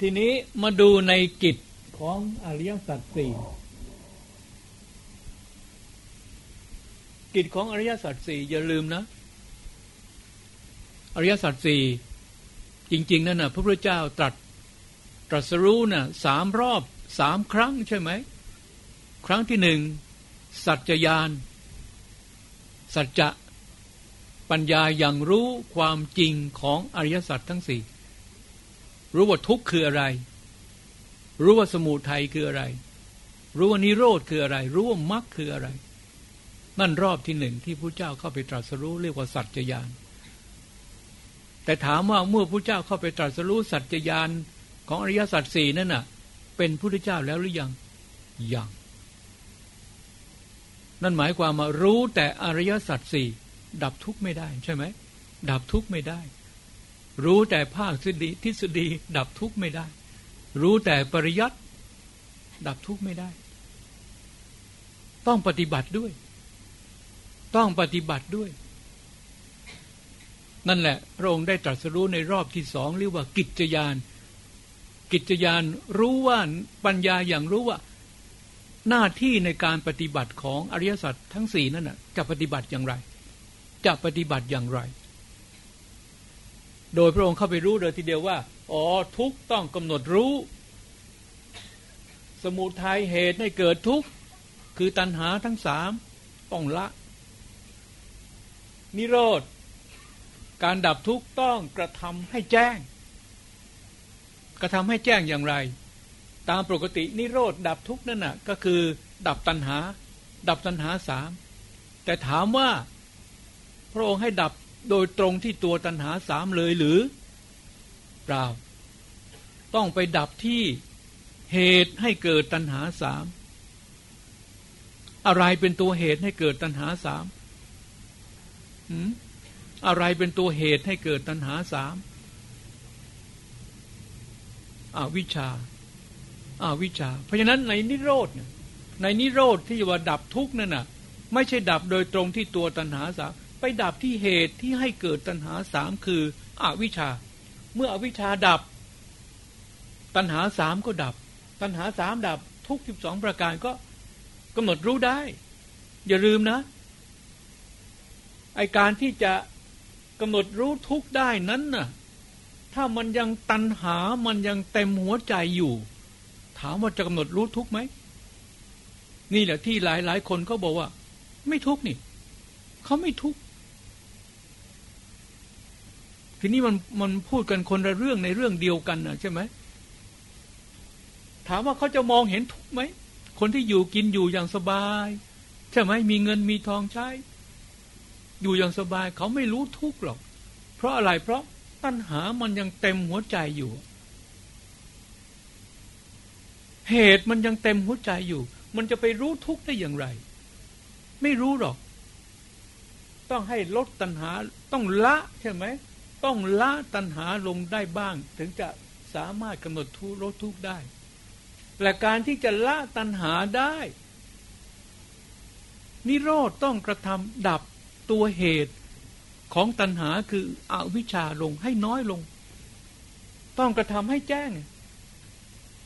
ทีนี้มาดูในกิจของอริยสัจสี่กิจของอริยสัจสี่อย่าลืมนะ อริยสัจสี่จริง ๆ นั่นนะพระพุทธเจ้าตรัสตรัสรู้นะ่ะสามรอบสามครั้งใช่ไหม ครั้งที่หนึ่ง สัจจยาน สัจจะ ปัญญาอย่างรู้ความจริงของอริยสัจทั้งสี่ รู้ว่าทุกข์คืออะไร รู้ว่าสมุทัยคืออะไร รู้ว่านิโรธคืออะไร รู้ว่ามรรคคืออะไร นั่นรอบที่หนึ่งที่พระเจ้าเข้าไปตรัสรู้เรียกว่าสัจจยานแต่ถามว่าเมื่อพระเจ้าเข้าไปตรัสรู้สัจจยานของอริยสัจสี่นั่นน่ะ เป็นพระเจ้าแล้วหรือยังยังนั่นหมายความว่ารู้แต่อริยสัจสี่ดับทุกข์ไม่ได้ใช่ไหมดับทุกข์ไม่ได้ รู้แต่ภาคทฤษฎีทฤษฎีดับทุกข์ไม่ได้ รู้แต่ปริยัติดับทุกข์ไม่ได้ ต้องปฏิบัติด้วย ต้องปฏิบัติด้วย นั่นแหละ พระองค์ได้ตรัสรู้ในรอบที่สองเรียกว่ากิจยาน กิจยานรู้ว่าปัญญาอย่างรู้ว่า หน้าที่ในการปฏิบัติของอริยสัจทั้งสี่นั่นนะจะปฏิบัติอย่างไร จะปฏิบัติอย่างไร โดยพระองค์เข้าไปรู้เลยทีเดียวว่า อ๋อทุกต้องกำหนดรู้ สมุทัยเหตุให้เกิดทุกข์คือตัณหาทั้งสามต้องละ นิโรธ การดับทุกข์ต้องกระทำให้แจ้ง กระทำให้แจ้งอย่างไร ตามปกตินิโรธดับทุกข์นั่นน่ะก็คือดับตัณหา ดับตัณหาสามแต่ถามว่าพระองค์ให้ดับ โดยตรงที่ตัวตัณหาสามเลยหรือเปล่า ต้องไปดับที่เหตุให้เกิดตัณหาสามอะไรเป็นตัวเหตุให้เกิดตัณหาสามอะไรเป็นตัวเหตุให้เกิดตัณหาสามอาวิชาอาวิชา เพราะฉะนั้นในนิโรธในนิโรธที่ว่าดับทุกนั่นน่ะ ไม่ใช่ดับโดยตรงที่ตัวตัณหาสาม ไปดับที่เหตุที่ให้เกิดตัณหาสามคืออวิชชา เมื่ออวิชชาดับ ตัณหาสามก็ดับ ตัณหาสามดับทุกสิบสองประการก็กำหนดรู้ได้ อย่าลืมนะไอการที่จะกำหนดรู้ทุกได้นั้นน่ะถ้ามันยังตัณหามันยังเต็มหัวใจอยู่ ถามว่าจะกำหนดรู้ทุกไหมนี่แหละที่หลายหลายคนเขาบอกว่า ไม่ทุกนี่เขาไม่ทุก ทีนี้มันมันพูดกันคนละเรื่องในเรื่องเดียวกันนะใช่ไหมถามว่าเขาจะมองเห็นทุกไหมคนที่อยู่กินอยู่อย่างสบาย ใช่ไหมมีเงินมีทองใช้ อยู่อย่างสบายเขาไม่รู้ทุกหรอก เพราะอะไรเพราะตัณหามันยังเต็มหัวใจอยู่ เหตุมันยังเต็มหัวใจอยู่ มันจะไปรู้ทุกได้อย่างไร ไม่รู้หรอก ต้องให้ลดตัณหาต้องละใช่ไหม ต้องละตัณหาลงได้บ้าง ถึงจะสามารถกำหนดทุลดทุกได้ และการที่จะละตัณหาได้ นิโรธต้องกระทำดับตัวเหตุของตัณหาคืออวิชชาลงให้น้อยลง ต้องกระทำให้แจ้ง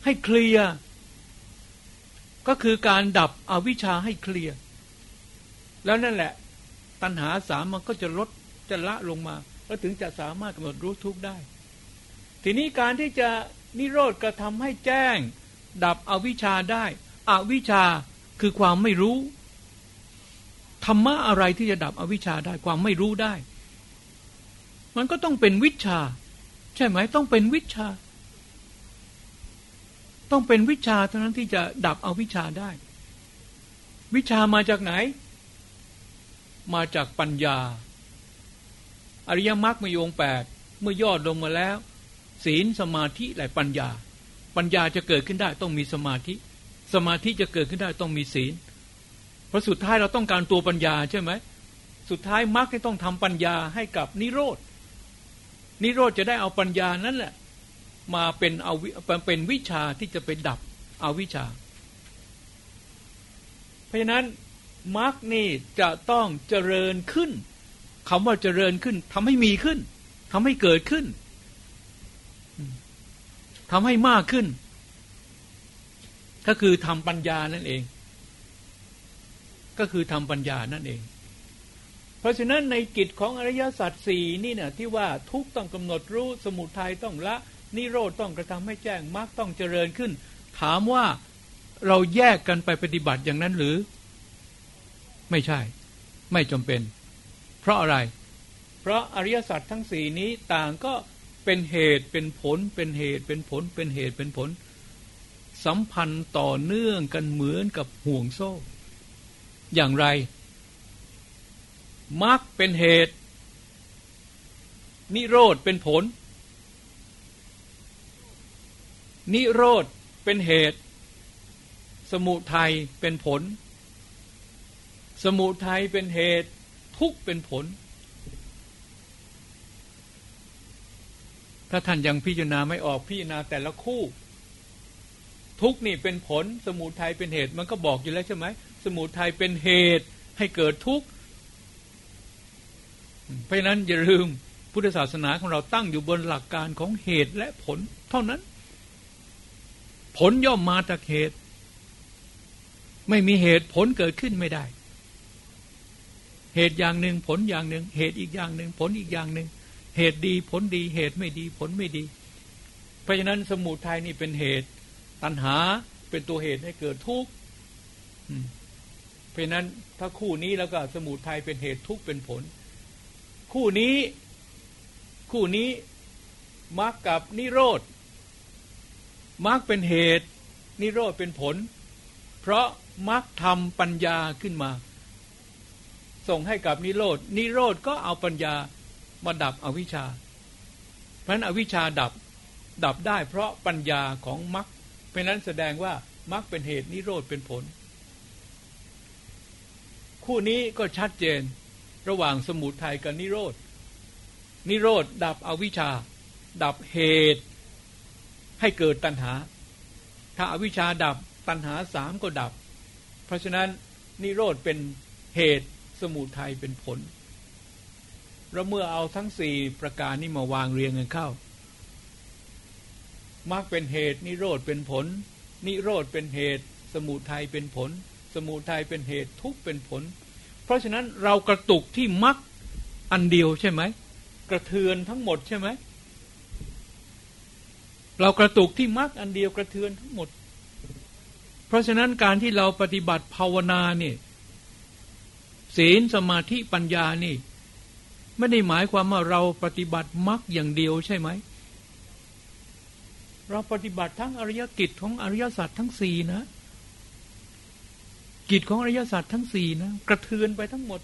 ให้เคลียร์ก็คือการดับอวิชชาให้เคลียร์แล้วนั่นแหละ ตัณหาสามมันก็จะลดจะละลงมา ก็ถึงจะสามารถกำหนดรู้ทุกได้ ทีนี้การที่จะนิโรธกระทำให้แจ้ง ดับอวิชชาได้อวิชชาคือความไม่รู้ธรรมะอะไรที่จะดับอวิชชาได้ความไม่รู้ได้ มันก็ต้องเป็นวิชา ใช่ไหมต้องเป็นวิชา ต้องเป็นวิชาเท่านั้นที่จะดับอวิชชาได้ วิชามาจากไหน มาจากปัญญา อริยมรรคมีองค์แปดเมื่อยอดลงมาแล้ว ศีลสมาธิและปัญญา ปัญญาจะเกิดขึ้นได้ต้องมีสมาธิ สมาธิจะเกิดขึ้นได้ต้องมีศีลเพราะสุดท้ายเราต้องการตัวปัญญาใช่ไหมสุดท้ายมรรคต้องทำปัญญาให้กับนิโรธนิโรธจะได้เอาปัญญานั้นแหละมาเป็นเอาเป็นวิชาที่จะไปดับเอาวิชา เพราะฉะนั้นมรรคนี่จะต้องเจริญขึ้น คำว่าเจริญขึ้นทำให้มีขึ้นทำให้เกิดขึ้นทำให้มากขึ้น ก็คือทำปัญญานั่นเอง ก็คือทำปัญญานั่นเอง เพราะฉะนั้นในกิจของอริยสัจสี่นี่เนี่ยที่ว่าทุกต้องกำหนดรู้สมุทัยต้องละ นิโรธต้องกระทำให้แจ้งมรรคต้องเจริญขึ้น ถามว่าเราแยกกันไปปฏิบัติอย่างนั้นหรือ ไม่ใช่ ไม่จำเป็น เพราะอะไร เพราะอริยสัจทั้งสี่นี้ต่างก็เป็นเหตุเป็นผลเป็นเหตุเป็นผลเป็นเหตุเป็นผล สัมพันธ์ต่อเนื่องกันเหมือนกับห่วงโซ่ อย่างไรมรรคเป็นเหตุ นิโรธเป็นผล นิโรธเป็นเหตุ สมุทัยเป็นผล สมุทัยเป็นเหตุ ทุกเป็นผล ถ้าท่านยังพิจารณาไม่ออกพิจารณาแต่ละคู่ ทุกนี่เป็นผล สมุทัยเป็นเหตุ มันก็บอกอยู่แล้วใช่ไหมสมุทัยเป็นเหตุให้เกิดทุกข์เพราะนั้นอย่าลืมพุทธศาสนาของเราตั้งอยู่บนหลักการของเหตุและผล เท่านั้น ผลย่อมมาจากเหตุ ไม่มีเหตุผลเกิดขึ้นไม่ได้ เหตุอย่างหนึ่งผลอย่างหนึ่ง เหตุอีกอย่างหนึ่งผลอีกอย่างหนึ่ง เหตุดีผลดี เหตุไม่ดีผลไม่ดี เพราะฉะนั้นสมุทัยนี่เป็นเหตุ ตัณหาเป็นตัวเหตุให้เกิดทุกข์เพราะนั้นถ้าคู่นี้แล้วก็สมุทัยเป็นเหตุทุกข์เป็นผล คู่นี้คู่นี้มรรคกับนิโรธมรรคเป็นเหตุ นิโรธเป็นผล เพราะมรรคทำปัญญาขึ้นมา ส่งให้กับนิโรธนิโรธก็เอาปัญญามาดับอวิชชา เพราะนั้นอวิชชาดับดับได้เพราะปัญญาของมรรคเพราะนั้นแสดงว่ามรรคเป็นเหตุนิโรธเป็นผล คู่นี้ก็ชัดเจนระหว่างสมุทัยกับนิโรธนิโรธดับอวิชชา ดับเหตุให้เกิดตัณหา ถ้าอาวิชชาดับตัณหาสามก็ดับ เพราะฉะนั้นนิโรธเป็นเหตุ สมุทัยเป็นผลเราเมื่อเอาทั้งสี่ประการนี้มาวางเรียงกันเข้ามรรคเป็นเหตุนิโรธเป็นผล นิโรธเป็นเหตุ สมุทัยเป็นผล สมุทัยเป็นเหตุทุกเป็นผล เพราะฉะนั้นเรากระตุกที่มรรคอันเดียวใช่ไหมกระเทือนทั้งหมดใช่ไหมเรากระตุกที่มรรคอันเดียวกระเทือนทั้งหมด เพราะฉะนั้นการที่เราปฏิบัติภาวนาเนี่ย ศีลสมาธิปัญญานี่ ไม่ได้หมายความว่าเราปฏิบัติมรรคอย่างเดียวใช่ไหม เราปฏิบัติทั้งอริยกิจของอริยสัจทั้งสี่นะ กิจของอริยสัจทั้งสี่นะ กระเทือนไปทั้งหมด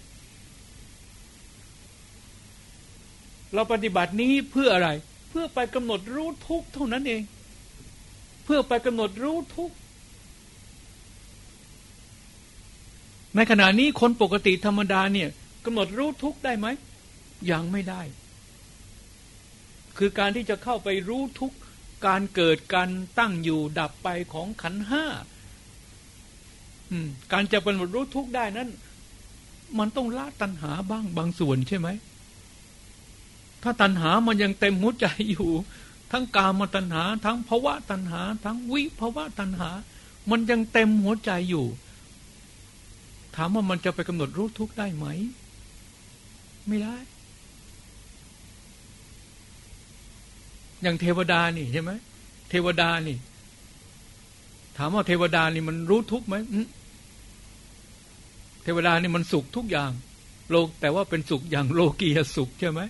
เราปฏิบัตินี้เพื่ออะไร เพื่อไปกำหนดรู้ทุกเท่านั้นเอง เพื่อไปกำหนดรู้ทุก ในขณะนี้คนปกติธรรมดาเนี่ยกำหนดรู้ทุกได้ไหมยังไม่ได้ คือการที่จะเข้าไปรู้ทุกการเกิดการตั้งอยู่ดับไปของขันห้าการจะเป็นดรู้ทุกได้นั้น มันต้องละตัณหาบ้างบางส่วนใช่ไหม ถ้าตัณหามันยังเต็มหัวใจอยู่ ทั้งกามตัณหา ทั้งภาวะตัณหา ทั้งวิภาวะตัณหา มันยังเต็มหัวใจอยู่ ถามว่ามันจะไปกำหนดรู้ทุกได้ไหม ไม่ได้ อย่างเทวดานี่ใช่ไหมเทวดานี่ ถามว่าเทวดานี่มันรู้ทุกไหมเทวดานี่มันสุขทุกอย่าง โลกแต่ว่าเป็นสุขอย่างโลกียสุขใช่ไหม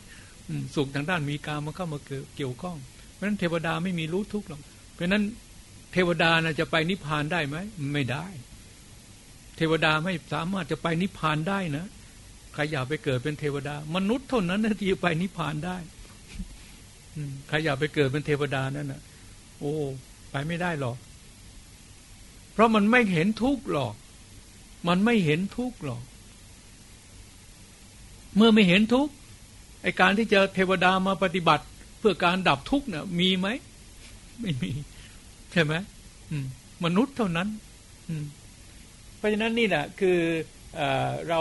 สุขทางด้านมีการมันเข้ามาเกี่ยวข้อง เพราะฉะนั้นเทวดาไม่มีรู้ทุกหรอกเพราะฉะนั้นเทวดานะจะไปนิพพานได้ไหมไม่ได้ เทวดาไม่สามารถจะไปนิพพานได้นะใครอยากไปเกิดเป็นเทวดา มนุษย์เท่านั้นที่จะไปนิพพานได้ใครอยากไปเกิดเป็นเทวดานั่นน่ะโอ้ไปไม่ได้หรอก เพราะมันไม่เห็นทุกข์หรอก มันไม่เห็นทุกข์หรอก เมื่อไม่เห็นทุกข์ไอการที่จะเทวดามาปฏิบัติ เพื่อการดับทุกข์เนี่ยมีไหม ไม่มี ใช่ไหมมนุษย์เท่านั้น เพราะฉะนั้นนี่แหละคือเอเรา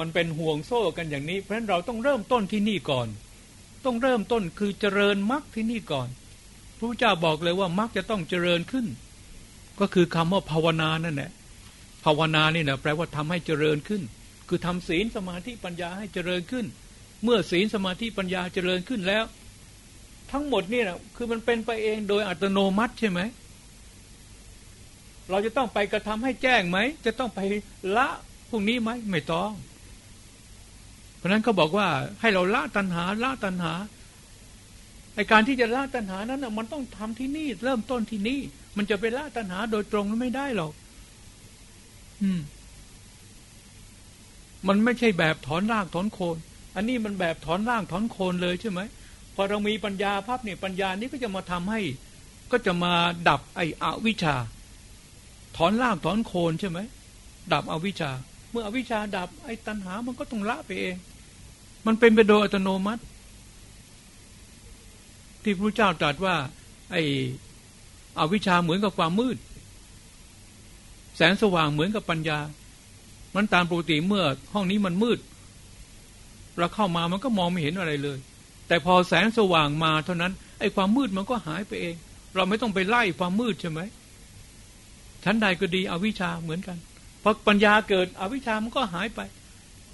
มันเป็นห่วงโซ่กันอย่างนี้ เพราะฉะนั้นเราต้องเริ่มต้นที่นี่ก่อน ต้องเริ่มต้นคือเจริญมรรคที่นี่ก่อนพระพุทธเจ้าบอกเลยว่ามักจะต้องเจริญขึ้น ก็คือคำว่าภาวนานั่นแหละภาวนานี่นะแปลว่าทำให้เจริญขึ้น คือทำศีลสมาธิปัญญาให้เจริญขึ้น เมื่อศีลสมาธิปัญญาเจริญขึ้นแล้ว ทั้งหมดนี่นะคือมันเป็นไปเองโดยอัตโนมัติใช่ไหม เราจะต้องไปกระทำให้แจ้งไหม จะต้องไปละพวกนี้ไหมไม่ต้อง เพราะนั้นเขาบอกว่าให้เราละตัณหาละตัณหาในการที่จะละตัณหานั้นมันต้องทำที่นี่ เริ่มต้นที่นี่ มันจะไปละตัณหาโดยตรงไม่ได้หรอก อืม มันไม่ใช่แบบถอนรากถอนโคน อันนี้มันแบบถอนรากถอนโคนเลยใช่ไหมพอเรามีปัญญาภาพเนี่ยปัญญานี้ก็จะมาทำให้ ก็จะมาดับไอ้อวิชชา ถอนรากถอนโคนใช่ไหมดับอวิชชา เมื่ออวิชชาดับไอ้ตัณหามันก็ต้องละไปเอง มันเป็นไปโดยอัตโนมัติ ที่พระเจ้าตรัสว่า ไอ้อวิชชาเหมือนกับความมืด แสงสว่างเหมือนกับปัญญา มันตามปกติเมื่อห้องนี้มันมืดเราเข้ามามันก็มองไม่เห็นอะไรเลย แต่พอแสงสว่างมาเท่านั้นไอ้ความมืดมันก็หายไปเอง เราไม่ต้องไปไล่ความมืดใช่ไหม ชั้นใดก็ดีอวิชชาเหมือนกัน เพอปัญญาเกิดอวิชชามันก็หายไป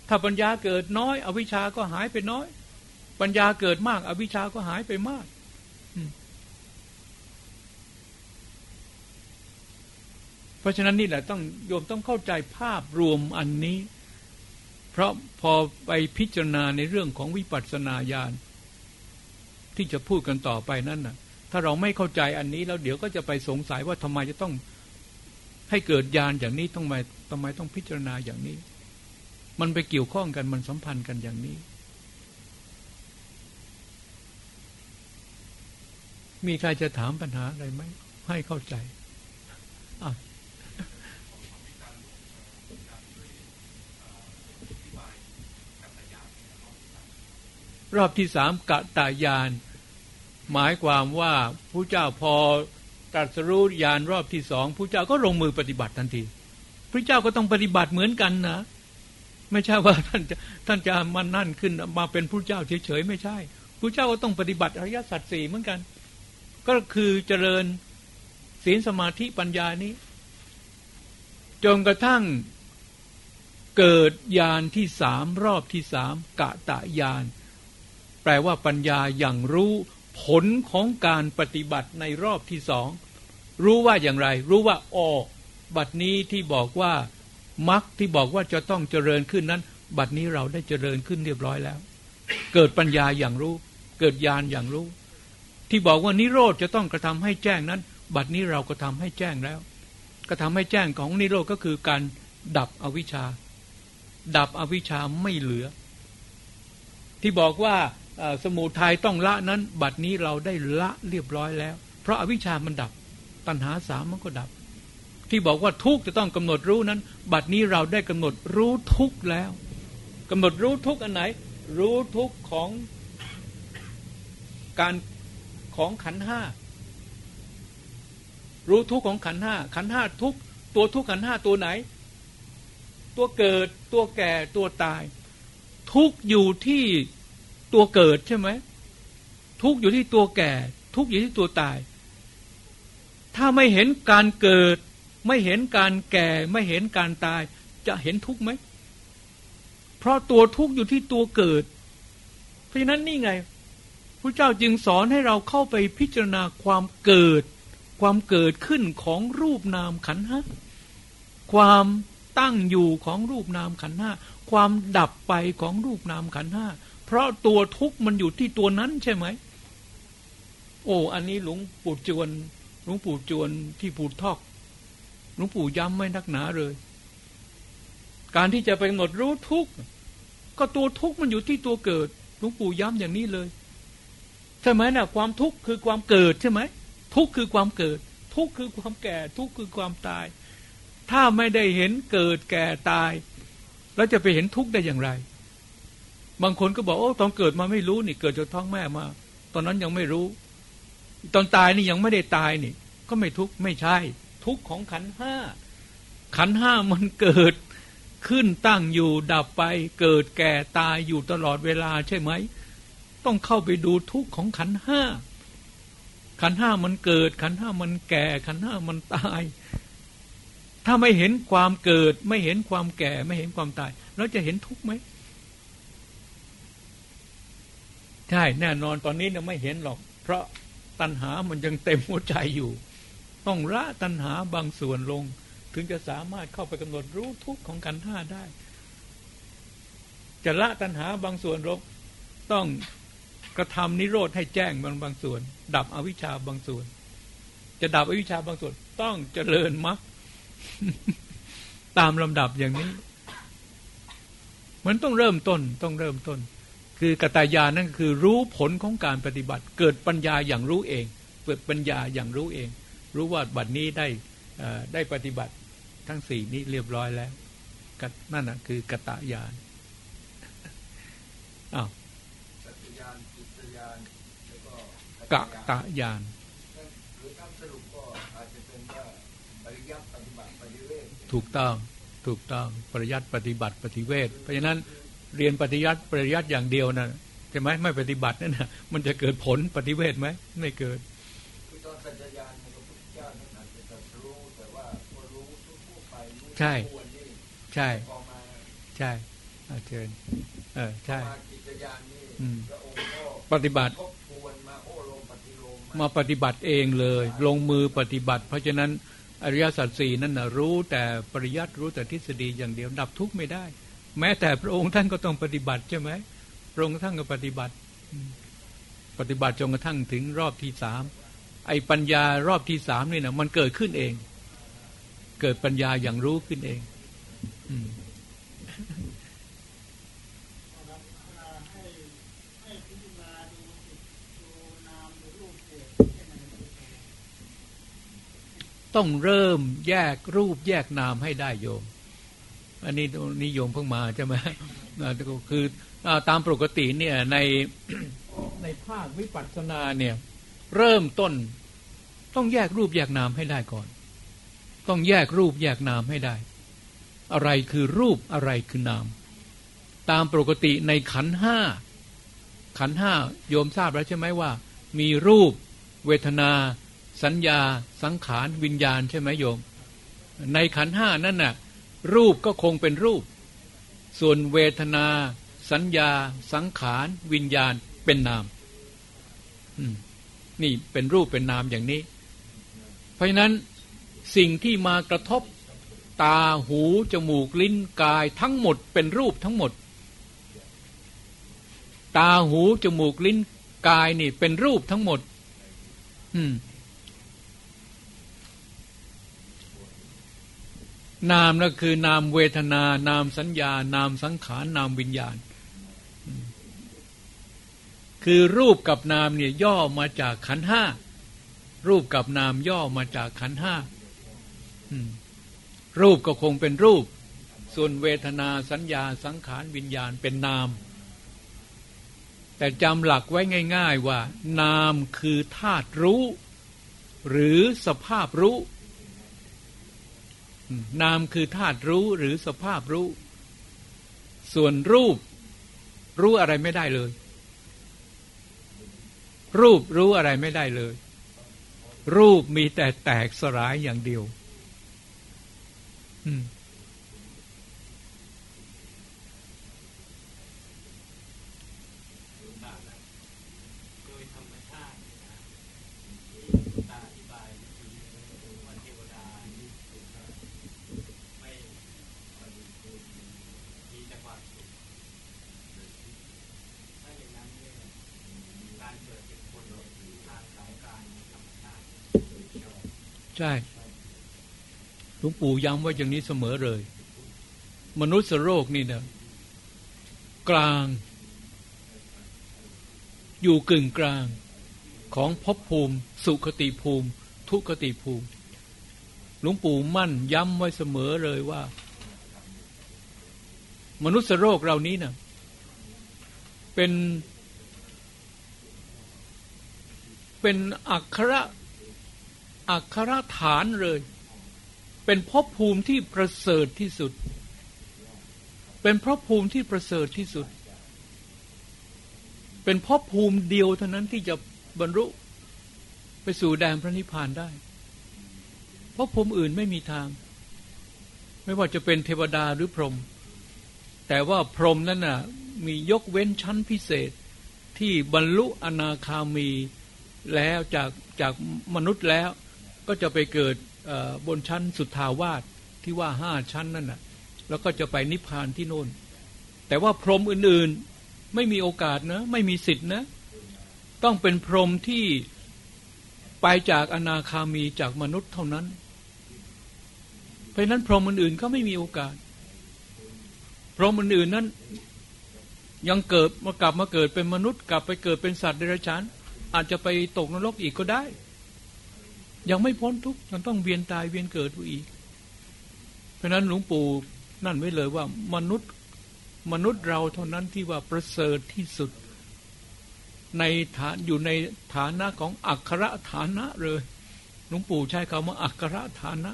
ถ้าปัญญาเกิดน้อย อวิชชาก็หายไปน้อย ปัญญาเกิดมาก อวิชชาก็หายไปมากเพราะฉะนั้นนี่แหละต้องโยมต้องเข้าใจภาพรวมอันนี้ เพราะพอไปพิจารณาในเรื่องของวิปัสสนาญาณที่จะพูดกันต่อไปนั่นน่ะ ถ้าเราไม่เข้าใจอันนี้แล้วเดี๋ยวก็จะไปสงสัยว่าทำไมจะต้อง ให้เกิดญาณอย่างนี้ต้องมทำไมต้องพิจารณาอย่างนี้ มันไปเกี่ยวข้องกันมันสัมพันธ์กันอย่างนี้ มีใครจะถามปัญหาอะไรไหมให้เข้าใจรอบที่สามกะตายาน หมายความว่าผู้เจ้าพอ ตรัสรู้ญาณรอบที่สองพระเจ้าก็ลงมือปฏิบัติทันทีพระเจ้าก็ต้องปฏิบัติเหมือนกันนะ ไม่ใช่ว่าท่านจะท่านจะมานั่นขึ้นมาเป็นพระเจ้าเฉยๆไม่ใช่พระเจ้าก็ต้องปฏิบัติอริยสัจสี่เหมือนกัน ก็คือเจริญศีลสมาธิปัญญานี้จนกระทั่งเกิดญาณที่สามรอบที่สามกะตะญาณแปลว่าปัญญาอย่างรู้ ผลของการปฏิบัติในรอบที่สอง รู้ว่าอย่างไร รู้ว่าออบัดนี้ที่บอกว่ามรรคที่บอกว่าจะต้องเจริญขึ้นนั้น บัดนี้เราได้เจริญขึ้นเรียบร้อยแล้ว เกิดปัญญาอย่างรู้ เกิดญาณอย่างรู้ ที่บอกว่านิโรธจะต้องกระทำให้แจ้งนั้น บัดนี้เราก็ทำให้แจ้งแล้ว กระทำให้แจ้งของนิโรธก็คือการดับอวิชชา ดับอวิชชาไม่เหลือ ที่บอกว่า สมุทัยต้องละนั้น บัดนี้เราได้ละเรียบร้อยแล้ว เพราะอาวิชามันดับ ตัณหาสามมันก็ดับ ที่บอกว่าทุกจะต้องกำหนดรู้นั้น บัดนี้เราได้กำหนดรู้ทุกแล้วกำหนดรู้ทุกอันไหน รู้ทุกของการของขันห้ารู้ทุกของขันห้าขันห้าทุกตัวทุกขันห้าตัวไหน ตัวเกิดตัวแก่ตัวตาย ทุกอยู่ที่ ตัวเกิดใช่ไหมทุกอยู่ที่ตัวแก่ ทุกอยู่ที่ตัวตาย ถ้าไม่เห็นการเกิด ไม่เห็นการแก่ ไม่เห็นการตาย จะเห็นทุกไหมเพราะตัวทุกอยู่ที่ตัวเกิด เพราะฉะนั้นนี่ไงพระเจ้าจึงสอนให้เราเข้าไปพิจารณาความเกิด ความเกิดขึ้นของรูปนามขันห้าความตั้งอยู่ของรูปนามขันห้าความดับไปของรูปนามขันห้า เพราะตัวทุกข์มันอยู่ที่ตัวนั้นใช่ไหม โอ้ อันนี้หลวงปู่จวนหลวงปู่จวนที่ปู่ทอกหลวงปู่ย้ำไม่นักหนาเลย การที่จะไปกำหนดรู้ทุกข์ก็ตัวทุกข์มันอยู่ที่ตัวเกิดหลวงปู่ย้ำอย่างนี้เลยใช่ไหมนะ่ะ ความทุกข์คือความเกิดใช่ไหมทุกข์คือความเกิด ทุกข์คือความแก่ ทุกข์คือความตาย ถ้าไม่ได้เห็นเกิดแก่ตาย แล้วจะไปเห็นทุกข์ได้อย่างไร บางคนก็บอกโอ้ตอนเกิดมาไม่รู้นี่เกิดจากท้องแม่มา ตอนนั้นยังไม่รู้ ตอนตายนี่ยังไม่ได้ตายนี่ ก็ไม่ทุกข์ไม่ใช่ ทุกข์ของขันห้าขันห้ามันเกิดขึ้นตั้งอยู่ดับไป เกิดแก่ตายอยู่ตลอดเวลาใช่ไหม ต้องเข้าไปดูทุกข์ของขันห้าขันห้ามันเกิด ขันห้ามันแก่ ขันห้ามันตาย ถ้าไม่เห็นความเกิด ไม่เห็นความแก่ ไม่เห็นความตายเราจะเห็นทุกข์ไหม ใช่แน่นอนตอนนี้เนี่ยไม่เห็นหรอก เพราะตัณหามันยังเต็มหัวใจอยู่ ต้องละตัณหาบางส่วนลง ถึงจะสามารถเข้าไปกำหนดรู้ทุกข์ของกันห้าได้ จะละตัณหาบางส่วนลงต้องกระทำนิโรธให้แจ้งบางบางส่วน ดับอวิชชาบางส่วน จะดับอวิชชาบางส่วน ต้องเจริญมรรคตามลำดับอย่างนี้ มันต้องเริ่มต้นต้องเริ่มต้น คือกตายานั่นคือรู้ผลของการปฏิบัติ เกิดปัญญาอย่างรู้เองเกิดปัญญาอย่างรู้เอง รู้ว่าบัดนี้ได้ได้ปฏิบัติทั้งสี่นี้เรียบร้อยแล้วนั่นนะคือกตายานอ้าวกะตะยานถูกต้องถูกต้องปริยัติปฏิบัติปฏิเวทเพราะฉะนั้น เรียนปฏิยัติปริยัติอย่างเดียวนะใช่ไหมไม่ปฏิบัตินั่นนะมันจะเกิดผลปฏิเวทไหมไม่เกิดใช่ ใช่ใช่เชิญเออใช่ปฏิบัติมาปฏิบัติเองเลย ลงมือปฏิบัติ เพราะฉะนั้นอริยสัจสี่นั่นนะรู้แต่ปริยัติรู้แต่ทฤษฎีอย่างเดียว ดับทุกข์ไม่ได้ แม้แต่พระองค์ท่านก็ต้องปฏิบัติใช่ไหมพระองค์ท่านก็ปฏิบัติ ปฏิบัติจนกระทั่งถึงรอบที่สามไอ้ปัญญารอบที่สามนี่นะมันเกิดขึ้นเอง เกิดปัญญาอย่างรู้ขึ้นเองต้องเริ่มแยกรูปแยกนามให้ได้โยม อันนี้นิยมเพิ่งมาใช่ไหมคือตามปกติเนี่ยในในภาควิปัสสนาเนี่ยเริ่มต้นต้องแยกรูปแยกนามให้ได้ก่อน ต้องแยกรูปแยกนามให้ได้ อะไรคือรูปอะไรคือนาม ตามปกติในขันห้าขันห้าโยมทราบแล้วใช่ไหมว่า มีรูป เวทนา สัญญา สังขาร วิญญาณใช่ไหมโยม ในขันห้านั่นน่ะ รูปก็คงเป็นรูป ส่วนเวทนา สัญญา สังขาร วิญญาณเป็นนามนี่เป็นรูปเป็นนามอย่างนี้ เพราะนั้นสิ่งที่มากระทบตาหู จมูก ลิ้นกายทั้งหมดเป็นรูปทั้งหมด ตาหู จมูก ลิ้นกายนี่เป็นรูปทั้งหมด อืม นามนั่นคือนามเวทนา นามสัญญา นามสังขาร นามวิญญาณ คือรูปกับนามเนี่ยย่อมาจากขันห้า รูปกับนามย่อมาจากขันห้า รูปก็คงเป็นรูป ส่วนเวทนาสัญญาสังขารวิญญาณเป็นนาม แต่จำหลักไว้ง่าย ๆว่า นามคือธาตุรู้ หรือสภาพรู้ นามคือธาตุรู้หรือสภาพรู้ ส่วนรูป รู้อะไรไม่ได้เลย รูปรู้อะไรไม่ได้เลย รูปมีแต่แตกสลายอย่างเดียว อืม ช่หลวงปู่ย้ำไว้อย่างนี้เสมอเลย มนุษย์โรคนี่นะกลาง อยู่กึ่งกลางของภพภูมิ สุขติภูมิ ทุกติภูมิ หลวงปู่มั่นย้ำไว้เสมอเลยว่า มนุษย์โรคเรานี้นะ่ะ เป็น เป็นอักขระ อัครฐานเลย เป็นภพภูมิที่ประเสริฐที่สุด เป็นภพภูมิที่ประเสริฐที่สุด เป็นภพภูมิเดียวเท่านั้นที่จะบรรลุไปสู่แดนพระนิพพานได้ เพราะภูมิอื่นไม่มีทาง ไม่ว่าจะเป็นเทวดาหรือพรหมแต่ว่าพรหมนั้นน่ะมียกเว้นชั้นพิเศษที่บรรลุอนาคามีแล้วจากจากมนุษย์แล้ว ก็จะไปเกิดบนชั้นสุทธาวาสที่ว่าห้าชั้นนั่นน่ะแล้วก็จะไปนิพพานที่โน่น แต่ว่าพรหมอื่นๆไม่มีโอกาสนะไม่มีสิทธินะ ต้องเป็นพรหมที่ไปจากอนาคามีจากมนุษย์เท่านั้น เพราะนั้นพรหมอื่นๆก็ไม่มีโอกาส พรหมอื่นๆนั้นยังเกิดมากลับมาเกิดเป็นมนุษย์ กลับไปเกิดเป็นสัตว์เดรัจฉานอาจจะไปตกนรกอีกก็ได้ ยังไม่พ้นทุกข์ยังต้องเวียนตายเวียนเกิดอีก เพราะนั้นหลวงปู่นั่นไว้เลยว่ามนุษย์มนุษย์เราเท่านั้นที่ว่าประเสริฐที่สุด ในฐานอยู่ในฐานะของอักขระฐานะเลยหลวงปู่ใช้คำว่าอักขระฐานะ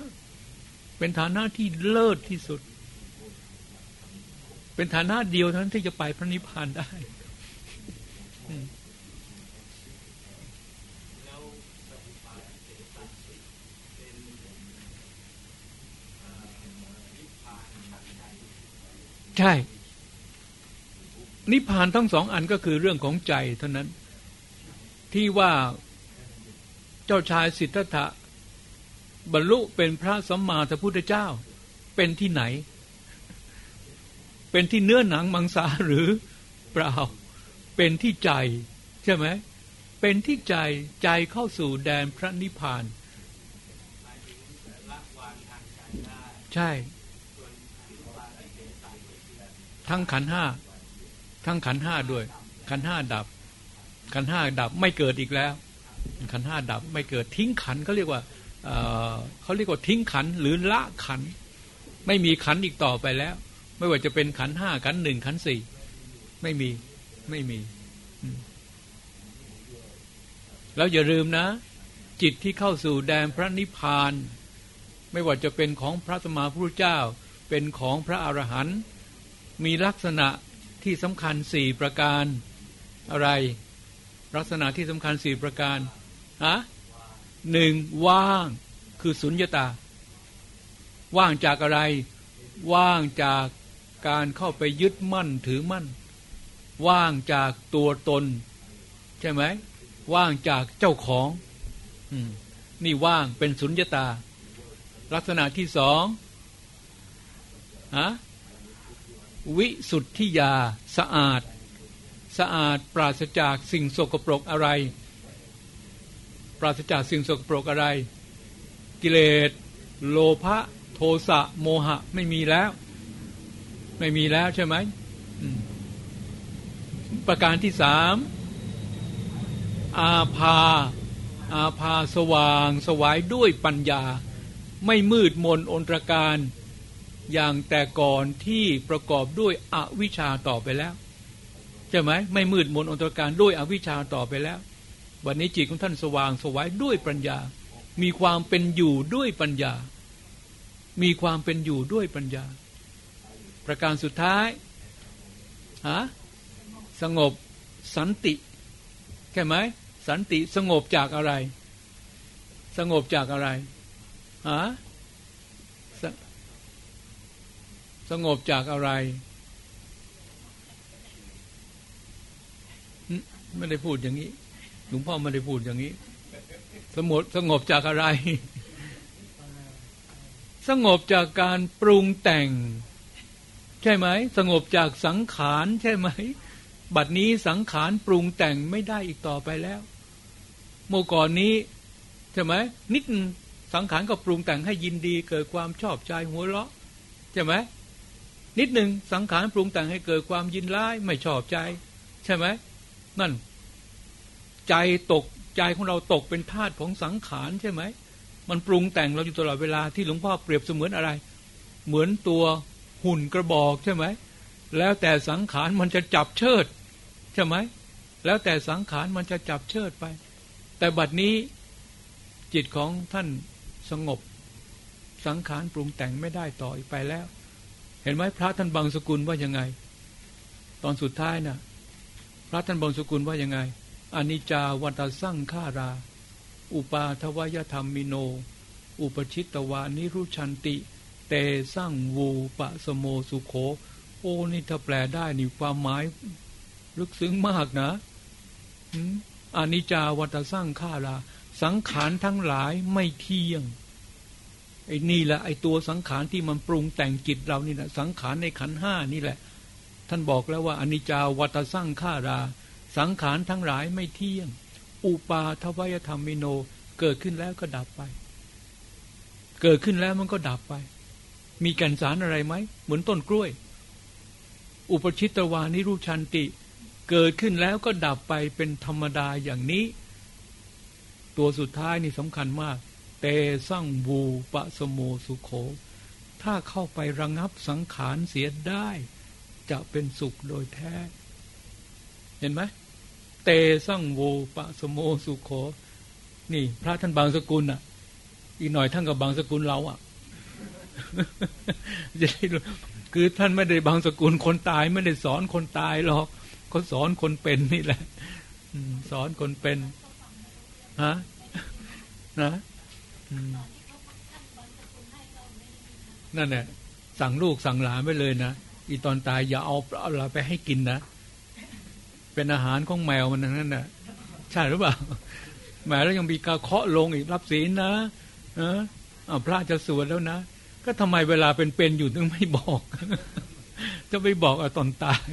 เป็นฐานะที่เลิศที่สุด เป็นฐานะเดียวเท่านั้นที่จะไปพระนิพพานได้ ใช่ นิพพานทั้งสองอันก็คือเรื่องของใจเท่านั้น ที่ว่าเจ้าชายสิทธัตถะบรรลุเป็นพระสัมมาสัมพุทธเจ้า เป็นที่ไหน เป็นที่เนื้อหนังมังสาหรือเปล่า เป็นที่ใจ ใช่ไหมเป็นที่ใจใจเข้าสู่แดนพระนิพพาน ใช่ ทั้งขันห้าทั้งขันห้าด้วย ขันห้าดับ ขันห้าดับไม่เกิดอีกแล้ว ขันห้าดับไม่เกิดทิ้งขันเขาเรียกว่าเขาเรียกว่าทิ้งขันหรือละขัน ไม่มีขันอีกต่อไปแล้ว ไม่ว่าจะเป็นขันห้าขันหนึ่งขันสี่ไม่มีไม่มีแล้วอย่าลืมนะ จิตที่เข้าสู่แดนพระนิพพาน ไม่ว่าจะเป็นของพระสมมาพุทธเจ้า เป็นของพระอรหันต์ มีลักษณะที่สำคัญสี่ประการอะไร ลักษณะที่สำคัญสี่ประการฮะหนึ่งว่างคือสุญญตา ว่างจากอะไร ว่างจากการเข้าไปยึดมั่นถือมั่น ว่างจากตัวตน ใช่ไหมว่างจากเจ้าของอนี่ว่างเป็นสุญญตา ลักษณะที่สองฮะ วิสุทธิยา สะอาด สะอาดปราศจากสิ่งสกปรกอะไร ปราศจากสิ่งสกปรกอะไร กิเลส โลภะโทสะโมหะไม่มีแล้ว ไม่มีแล้วใช่ไหมประการที่สามอาภา อาภาสว่างสวายด้วยปัญญา ไม่มืดมนอนตรการ อย่างแต่ก่อนที่ประกอบด้วยอวิชชาต่อไปแล้วใช่ไหมไม่มืดมนอนตรการด้วยอวิชชาต่อไปแล้ว วันนี้จิตของท่านสว่างสวายด้วยปัญญา มีความเป็นอยู่ด้วยปัญญา มีความเป็นอยู่ด้วยปัญญา ประการสุดท้ายฮะสงบสันติใช่ไหมสันติสงบจากอะไร สงบจากอะไรฮะส สงบจากอะไร ไม่ได้พูดอย่างนี้หลวงพ่อไม่ได้พูดอย่างนี้ สงบสงบจากอะไร สงบจากการปรุงแต่ง ใช่ไหม สงบจากสังขารใช่ไหม บัดนี้สังขารปรุงแต่งไม่ได้อีกต่อไปแล้วเมื่อก่อนนี้ ใช่ไหมนิดสังขารก็ปรุงแต่งให้ยินดีเกิดความชอบใจหัวเราะใช่ไหม นิดหนึ่งสังขารปรุงแต่งให้เกิดความยินร้ายไม่ชอบใจ ใช่ไหมนั่น ใจตกใจของเราตกเป็นธาตุของสังขารใช่ไหมมันปรุงแต่งเราอยู่ตลอดเวลาที่หลวงพ่อเปรียบเสมือนอะไร เหมือนตัวหุ่นกระบอกใช่ไหมแล้วแต่สังขารมันจะจับเชิด ใช่ไหมแล้วแต่สังขารมันจะจับเชิดไป แต่บัดนี้จิตของท่านสงบ สังขารปรุงแต่งไม่ได้ต่ออีกไปแล้ว เห็นไหมพระท่านบางสกุลว่ายังไง ตอนสุดท้ายนะ่ะ พระท่านบางสกุลว่ายังไงอนิจจาวัตสั่งฆารา อุปาทวยธรรมมิโน อุปชิตวานิรุชันติ เตสร้างวูปะสโมสุโข โอ้นี่ถ้าแปลได้นี่ความหมาย ลึกซึ้งมากนะอานิจจาวัตสร้างข้าลาสังขารทั้งหลายไม่เที่ยง ไอ้นี่แหละไอ้ตัวสังขารที่มันปรุงแต่งจิตเรานี่แหละสังขารในขันห้านี่แหละ ท่านบอกแล้วว่าอนิจจาวัตสร้างข้ารา สังขารทั้งหลายไม่เที่ยง อุปาทวยธรรมมิโน เกิดขึ้นแล้วก็ดับไป เกิดขึ้นแล้วมันก็ดับไป มีกันสารอะไรไหมเหมือนต้นกล้วย อุปชิตวานิรุชันติ เกิดขึ้นแล้วก็ดับไปเป็นธรรมดาอย่างนี้ ตัวสุดท้ายนี่สำคัญมาก เตสั่งบูปะสโมสุโข ถ้าเข้าไประงับสังขารเสียได้ จะเป็นสุขโดยแท้ เห็นไหมเตสั่งบูปะสโมสุโข นี่ พระท่านบางสกุลอะ อีกหน่อยท่านกับบางสกุลเราอะจะได้คือท่านไม่ได้บางสกุลคนตายไม่ได้สอนคนตายหรอกเขาสอนคนเป็นนี่แหละสอนคนเป็นฮะนะ นั่นแหละสั่งลูกสั่งหลานไปเลยนะอีตอนตายอย่าเอาเราไปให้กินนะ เป็นอาหารของแมวมันนั่นน่ะใช่หรือเปล่าแมวแล้วยังมีการเคาะลงอีกรับศีลนะเออพระจะสวดแล้วนะ ก็ทำไมเวลาเป็นๆอยู่ถึงไม่บอก จะไปบอกอตอนตาย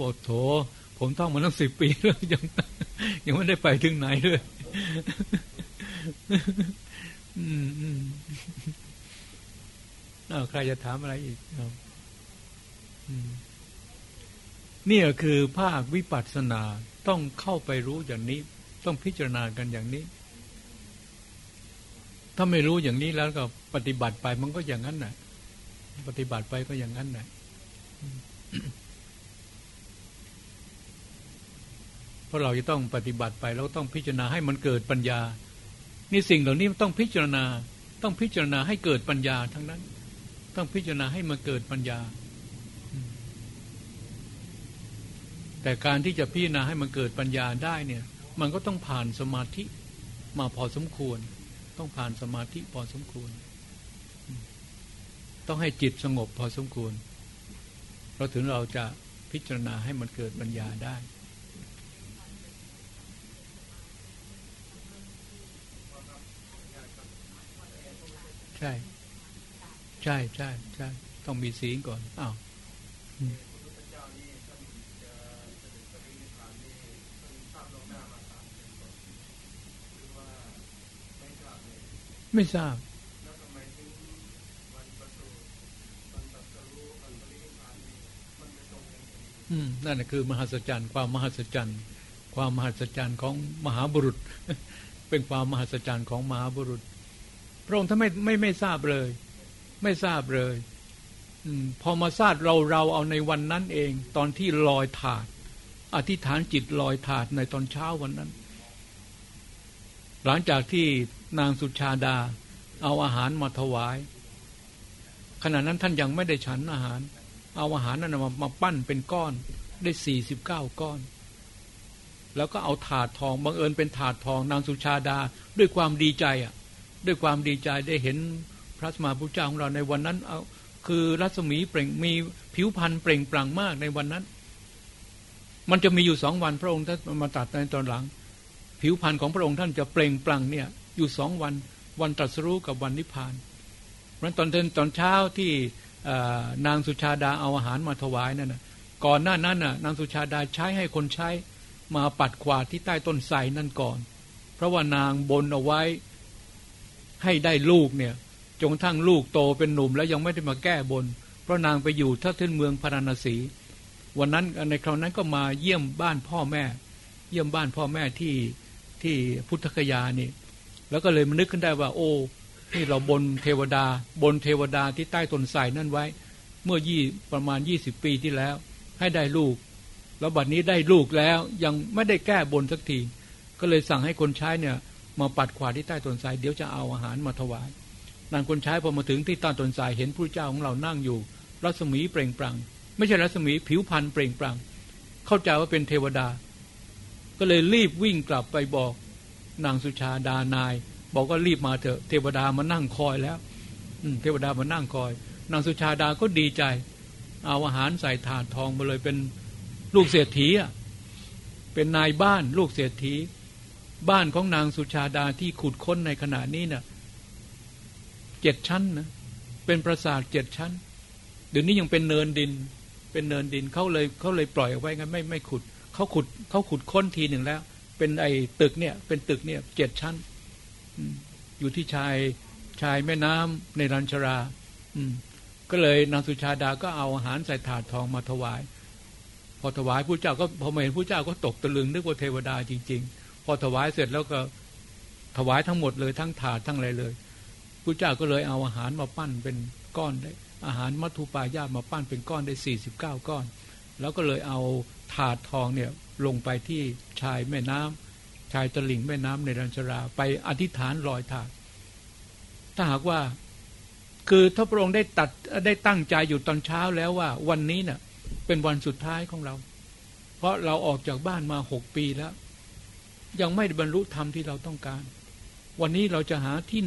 บอกโถ ผมท่องมาตั้งสิบปีแล้วยังยังไม่ได้ไปถึงไหนเลยอืมอืมอาใครจะถามอะไรอีกนี่คือภาควิปัสสนาต้องเข้าไปรู้อย่างนี้ ต้องพิจารณากันอย่างนี้ ถ้าไม่รู้อย่างนี้แล้วก็ปฏิบัติไปมันก็อย่างนั้นแหละปฏิบัติไปก็อย่างนั้นแหละเพ ราะเราจะต้องปฏิบัติไปเราต้องพิจารณาให้มันเกิดปัญญา นี่สิ่งเหล่านี้ต้องพิจารณา ต้องพิจารณาให้เกิดปัญญาทั้งนั้น ต้องพิจารณาให้มันเกิดปัญญา แต่การที่จะพิจารณาให้มันเกิดปัญญาได้เนี่ย มันก็ต้องผ่านสมาธิมาพอสมควร ต้องผ่านสมาธิพอสมควร ต้องให้จิตสงบพอสมควร เราถึงเราจะพิจารณาให้มันเกิดปัญญาได้ ช่ ใช่ใช่ใช่ต้องมีศีลก่อนอ้าวไม่ทราบนั่นคือมหัศจรรย์ ความมหัศจรรย์ ความมหัศจรรย์ของมหาบุรุษ เป็นความมหัศจรรย์ของมหาบุรุษ พระองค์ท่านไม่ไม่ไม่ทราบเลย ไม่ทราบเลยอพอมาทราบเราเราเอาในวันนั้นเอง ตอนที่ลอยถาด อธิษฐานจิตลอยถาดในตอนเช้าวันนั้น หลังจากที่นางสุชาดา เอาอาหารมาถวาย ขณะนั้นท่านยังไม่ได้ฉันอาหาร เอาอาหารนั้นมามาปั้นเป็นก้อนได้สี่สิบเก้าก้อน แล้วก็เอาถาดทองบังเอิญเป็นถาดทองนางสุชาดาด้วยความดีใจอะ ด้วยความดีใจได้เห็นพระสมมาพุทธเจ้าของเราในวันนั้นเอาคือรัศมีเปล่งมีผิวพรรณเปล่งปลั่งมากในวันนั้น มันจะมีอยู่สองวันพระองค์ท่านมาตัดในตอนหลัง ผิวพรรณของพระองค์ท่านจะเปล่งปลั่งเนี่ยอยู่สองวันวันตรัสรู้กับวันนิพพานเพราะตอนเตอนเช้าที่นางสุชาดาเอาอาหารมาถวายนั่นนะก่อนหน้านั้นน่ะนางสุชาดาใช้ให้คนใช้มาปัดขวาดที่ใต้ต้นไทรนั่นก่อน เพราะว่านางบนเอาไว้ ให้ได้ลูกเนี่ย จงทั้งลูกโตเป็นหนุ่มแล้วยังไม่ได้มาแก้บน เพราะนางไปอยู่ท่าทึนเมืองพาราณสี วันนั้นในคราวนั้นก็มาเยี่ยมบ้านพ่อแม่ เยี่ยมบ้านพ่อแม่ที่ที่พุทธคยานี่ แล้วก็เลยมานึกขึ้นได้ว่า โอ้ที่เราบนเทวดา บนเทวดาที่ใต้ต้นไทรนั่นไว้ เมื่อยี่ประมาณยี่สิบปีที่แล้ว ให้ได้ลูก แล้วบัดนี้ได้ลูกแล้วยังไม่ได้แก้บนสักทีก็เลยสั่งให้คนใช้เนี่ย มาปัดขวาที่ใต้ต้นไทรเดี๋ยวจะเอาอาหารมาถวาย นางคนใช้พอมาถึงที่ใต้ต้นไทรเห็นพระเจ้าของเรานั่งอยู่ รัศมีเปล่งปลั่งไม่ใช่รัศมีผิวพรรณเปล่งปลั่งเข้าใจว่าเป็นเทวดา ก็เลยรีบวิ่งกลับไปบอก นางสุชาดานาย บอกว่ารีบมาเถอะ เทวดามานั่งคอยแล้วเทวดามานั่งคอย นางสุชาดาก็ดีใจ เอาอาหารใส่ถาดทองมาเลยเป็นลูกเศรษฐีอะเป็นนายบ้านลูกเศรษฐี บ้านของนางสุชาดาที่ขุดค้นในขณะนี้เนะ่ะเจ็ดชั้นนะเป็นปราสาทเจ็ดชั้น เดี๋ยวนี้ยังเป็นเนินดิน เป็นเนินดินเขาเลยเขาเลยปล่อยเอาไว้งั้นไม่ไม่ขุดเขาขุดเขาขุดค้นทีหนึ่งแล้ว เป็นไอ้ตึกเนี่ย เป็นตึกเนี่ยเจ็ดชั้นอยู่ที่ชายชายแม่น้ำในรัญชรา อืม ก็เลยนางสุชาดาก็เอาอาหารใส่ถาดทองมาถวาย พอถวายผู้เจ้าก็พอมาเห็นผู้เจ้าก็ตกตะลึงนึกว่าเทวดาจริง ๆ พอถวายเสร็จแล้วก็ถวายทั้งหมดเลยทั้งถาดทั้งอะไรเลยผู้เจ้าก็เลยเอาอาหารมาปั้นเป็นก้อนได้ อาหารมัทุปายาตมาปั้นเป็นก้อนได้สี่สิบเก้าก้อน แล้วก็เลยเอาถาดทองเนี่ยลงไปที่ชายแม่น้ำชายตลิ่งแม่น้ำในรัญชรา ไปอธิษฐานลอยถาด ถ้าหากว่าคือถ้าพระองค์ได้ตัดได้ตั้งใจอยู่ตอนเช้าแล้วว่า วันนี้เนะ่ะเป็นวันสุดท้ายของเรา เพราะเราออกจากบ้านมาหกปีแล้ว ยังไม่บรรลุธรรมที่เราต้องการ วันนี้เราจะหาที่